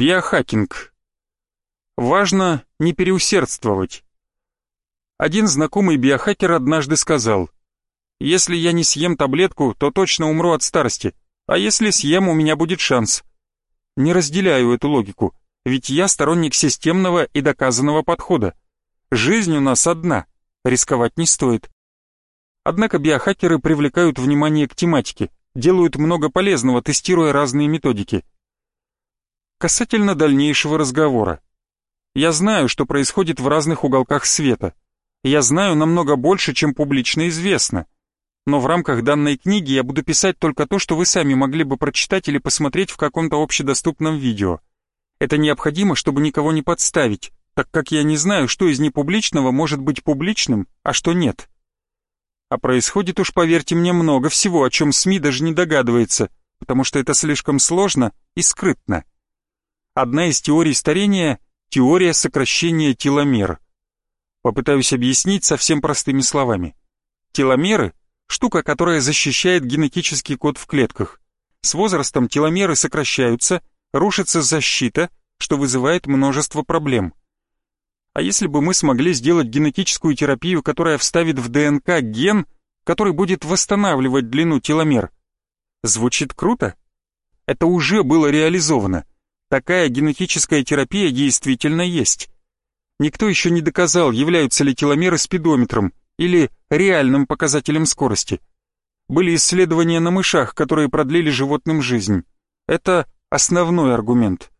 Биохакинг. Важно не переусердствовать. Один знакомый биохакер однажды сказал, «Если я не съем таблетку, то точно умру от старости, а если съем, у меня будет шанс». Не разделяю эту логику, ведь я сторонник системного и доказанного подхода. Жизнь у нас одна, рисковать не стоит. Однако биохакеры привлекают внимание к тематике, делают много полезного, тестируя разные методики. Касательно дальнейшего разговора. Я знаю, что происходит в разных уголках света. Я знаю намного больше, чем публично известно. Но в рамках данной книги я буду писать только то, что вы сами могли бы прочитать или посмотреть в каком-то общедоступном видео. Это необходимо, чтобы никого не подставить, так как я не знаю, что из непубличного может быть публичным, а что нет. А происходит уж, поверьте мне, много всего, о чем СМИ даже не догадывается, потому что это слишком сложно и скрытно. Одна из теорий старения — теория сокращения теломер. Попытаюсь объяснить совсем простыми словами. Теломеры — штука, которая защищает генетический код в клетках. С возрастом теломеры сокращаются, рушится защита, что вызывает множество проблем. А если бы мы смогли сделать генетическую терапию, которая вставит в ДНК ген, который будет восстанавливать длину теломер? Звучит круто? Это уже было реализовано. Такая генетическая терапия действительно есть. Никто еще не доказал, являются ли теломеры спидометром или реальным показателем скорости. Были исследования на мышах, которые продлили животным жизнь. Это основной аргумент.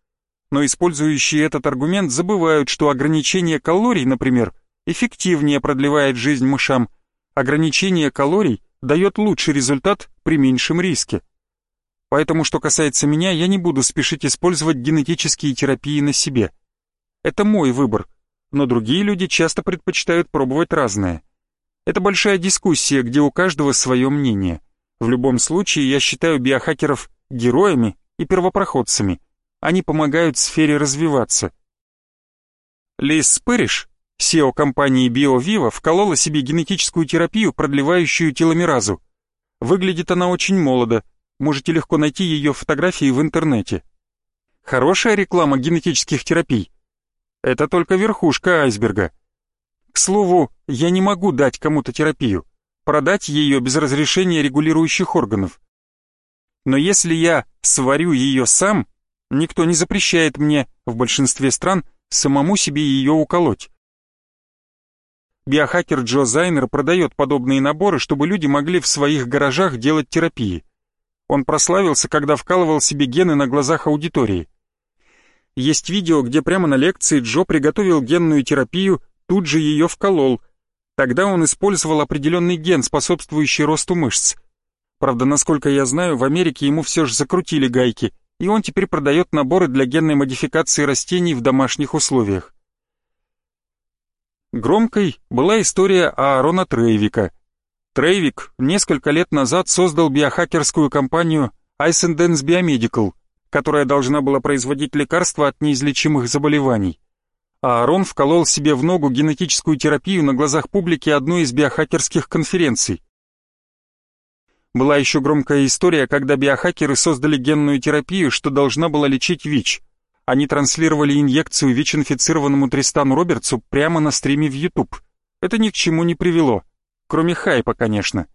Но использующие этот аргумент забывают, что ограничение калорий, например, эффективнее продлевает жизнь мышам. Ограничение калорий дает лучший результат при меньшем риске. Поэтому, что касается меня, я не буду спешить использовать генетические терапии на себе. Это мой выбор, но другие люди часто предпочитают пробовать разное. Это большая дискуссия, где у каждого свое мнение. В любом случае, я считаю биохакеров героями и первопроходцами. Они помогают сфере развиваться. Лиз Спэриш, SEO компании BioViva, вколола себе генетическую терапию, продлевающую теломеразу. Выглядит она очень молодо, Можете легко найти ее фотографии в интернете. Хорошая реклама генетических терапий. Это только верхушка айсберга. К слову, я не могу дать кому-то терапию, продать ее без разрешения регулирующих органов. Но если я сварю ее сам, никто не запрещает мне, в большинстве стран, самому себе ее уколоть. Биохакер Джо Зайнер продает подобные наборы, чтобы люди могли в своих гаражах делать терапии. Он прославился, когда вкалывал себе гены на глазах аудитории. Есть видео, где прямо на лекции Джо приготовил генную терапию, тут же ее вколол. Тогда он использовал определенный ген, способствующий росту мышц. Правда, насколько я знаю, в Америке ему все же закрутили гайки, и он теперь продает наборы для генной модификации растений в домашних условиях. Громкой была история Аарона Трейвика – Трейвик несколько лет назад создал биохакерскую компанию Ascendance Biomedical, которая должна была производить лекарства от неизлечимых заболеваний. А Аарон вколол себе в ногу генетическую терапию на глазах публики одной из биохакерских конференций. Была еще громкая история, когда биохакеры создали генную терапию, что должна была лечить ВИЧ. Они транслировали инъекцию ВИЧ-инфицированному Тристану Робертсу прямо на стриме в YouTube. Это ни к чему не привело. Кроме хайпа, конечно.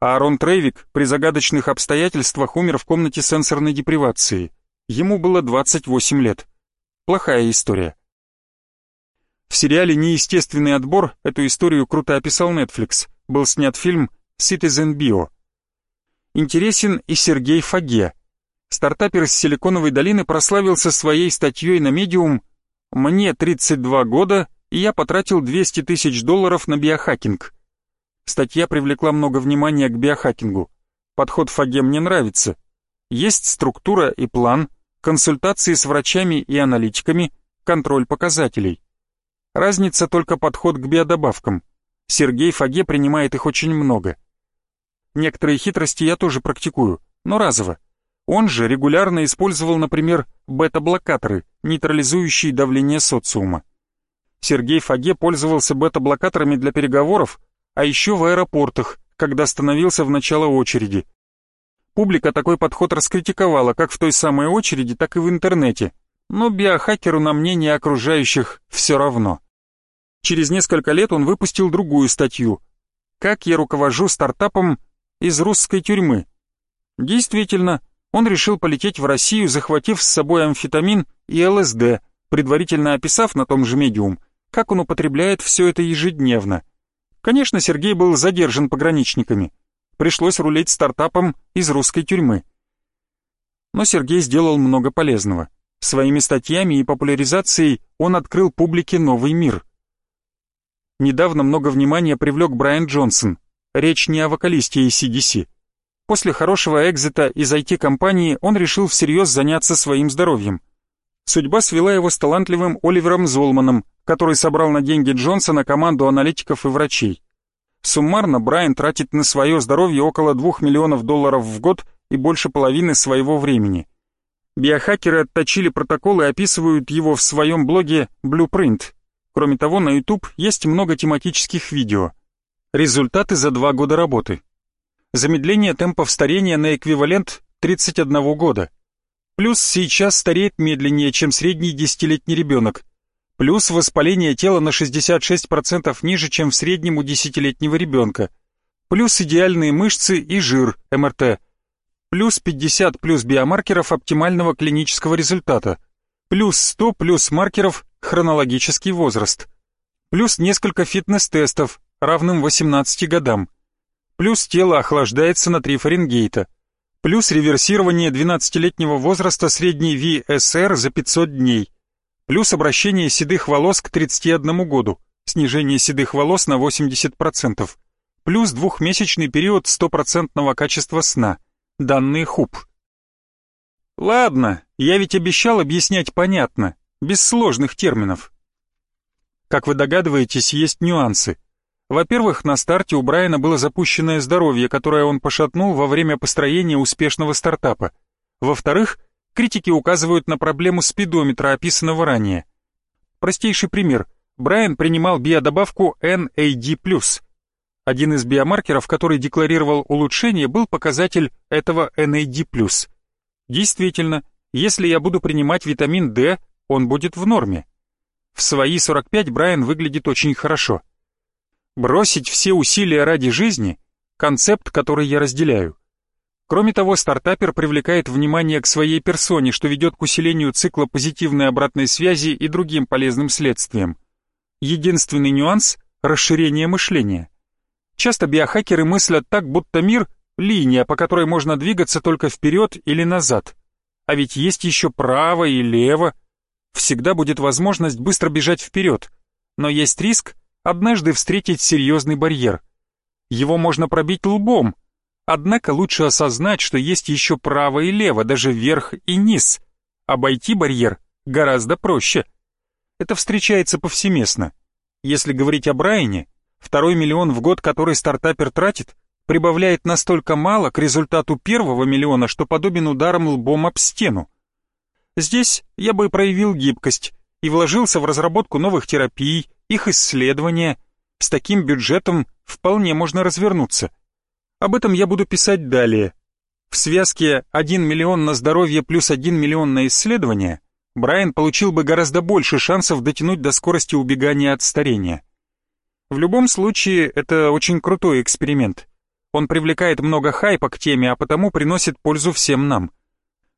Аарон Трейвик при загадочных обстоятельствах умер в комнате сенсорной депривации. Ему было 28 лет. Плохая история. В сериале «Неестественный отбор» эту историю круто описал Netflix. Был снят фильм «Citizen Bio». Интересен и Сергей Фаге. Стартапер из Силиконовой долины прославился своей статьей на Medium «Мне 32 года, и я потратил 200 тысяч долларов на биохакинг. Статья привлекла много внимания к биохакингу. Подход Фаге мне нравится. Есть структура и план, консультации с врачами и аналитиками, контроль показателей. Разница только подход к биодобавкам. Сергей Фаге принимает их очень много. Некоторые хитрости я тоже практикую, но разово. Он же регулярно использовал, например, бета-блокаторы, нейтрализующие давление социума. Сергей Фаге пользовался бета-блокаторами для переговоров, а еще в аэропортах, когда становился в начало очереди. Публика такой подход раскритиковала, как в той самой очереди, так и в интернете. Но биохакеру на мнение окружающих все равно. Через несколько лет он выпустил другую статью «Как я руковожу стартапом из русской тюрьмы». Действительно, он решил полететь в Россию, захватив с собой амфетамин и ЛСД, предварительно описав на том же медиум, как он употребляет все это ежедневно. Конечно, Сергей был задержан пограничниками – пришлось рулить стартапом из русской тюрьмы. Но Сергей сделал много полезного. Своими статьями и популяризацией он открыл публике новый мир. Недавно много внимания привлек Брайан Джонсон. Речь не о вокалисте ACDC. После хорошего экзита из IT-компании он решил всерьез заняться своим здоровьем. Судьба свела его с талантливым Оливером Золманом, который собрал на деньги Джонсона команду аналитиков и врачей. Суммарно Брайан тратит на свое здоровье около 2 миллионов долларов в год и больше половины своего времени. Биохакеры отточили протокол и описывают его в своем блоге Blueprint. Кроме того, на YouTube есть много тематических видео. Результаты за два года работы. Замедление темпов старения на эквивалент 31 года. Плюс сейчас стареет медленнее, чем средний десятилетний ребенок, плюс воспаление тела на 66% ниже, чем в среднем у десятилетнего ребенка, плюс идеальные мышцы и жир, МРТ, плюс 50 плюс биомаркеров оптимального клинического результата, плюс 100 плюс маркеров хронологический возраст, плюс несколько фитнес-тестов, равным 18 годам, плюс тело охлаждается на 3 Фаренгейта, плюс реверсирование 12-летнего возраста средней ВСР за 500 дней – плюс обращение седых волос к 31 году, снижение седых волос на 80%, плюс двухмесячный период стопроцентного качества сна, данные ХУП. Ладно, я ведь обещал объяснять понятно, без сложных терминов. Как вы догадываетесь, есть нюансы. Во-первых, на старте у Брайана было запущенное здоровье, которое он пошатнул во время построения успешного стартапа. Во-вторых, Критики указывают на проблему спидометра, описанного ранее. Простейший пример. Брайан принимал биодобавку NAD+. Один из биомаркеров, который декларировал улучшение, был показатель этого NAD+. Действительно, если я буду принимать витамин D, он будет в норме. В свои 45 Брайан выглядит очень хорошо. Бросить все усилия ради жизни – концепт, который я разделяю. Кроме того, стартапер привлекает внимание к своей персоне, что ведет к усилению цикла позитивной обратной связи и другим полезным следствиям. Единственный нюанс – расширение мышления. Часто биохакеры мыслят так, будто мир – линия, по которой можно двигаться только вперед или назад. А ведь есть еще право и лево. Всегда будет возможность быстро бежать вперед, но есть риск однажды встретить серьезный барьер. Его можно пробить лбом – Однако лучше осознать, что есть еще право и лево, даже вверх и низ. Обойти барьер гораздо проще. Это встречается повсеместно. Если говорить о Брайане, второй миллион в год, который стартапер тратит, прибавляет настолько мало к результату первого миллиона, что подобен ударам лбом об стену. Здесь я бы проявил гибкость и вложился в разработку новых терапий, их исследования. С таким бюджетом вполне можно развернуться. Об этом я буду писать далее. В связке 1 миллион на здоровье плюс 1 миллион на исследование Брайан получил бы гораздо больше шансов дотянуть до скорости убегания от старения. В любом случае, это очень крутой эксперимент. Он привлекает много хайпа к теме, а потому приносит пользу всем нам.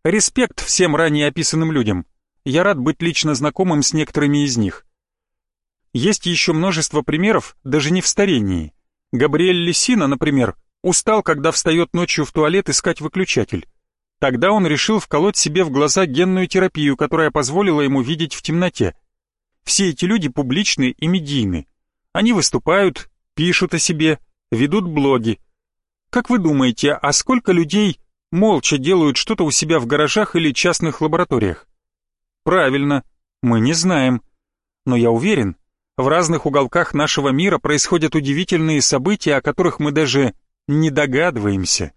Респект всем ранее описанным людям. Я рад быть лично знакомым с некоторыми из них. Есть еще множество примеров, даже не в старении. Габриэль Лисина, например, Устал, когда встает ночью в туалет искать выключатель. Тогда он решил вколоть себе в глаза генную терапию, которая позволила ему видеть в темноте. Все эти люди публичны и медийны. Они выступают, пишут о себе, ведут блоги. Как вы думаете, а сколько людей молча делают что-то у себя в гаражах или частных лабораториях? Правильно, мы не знаем. Но я уверен, в разных уголках нашего мира происходят удивительные события, о которых мы даже не догадываемся.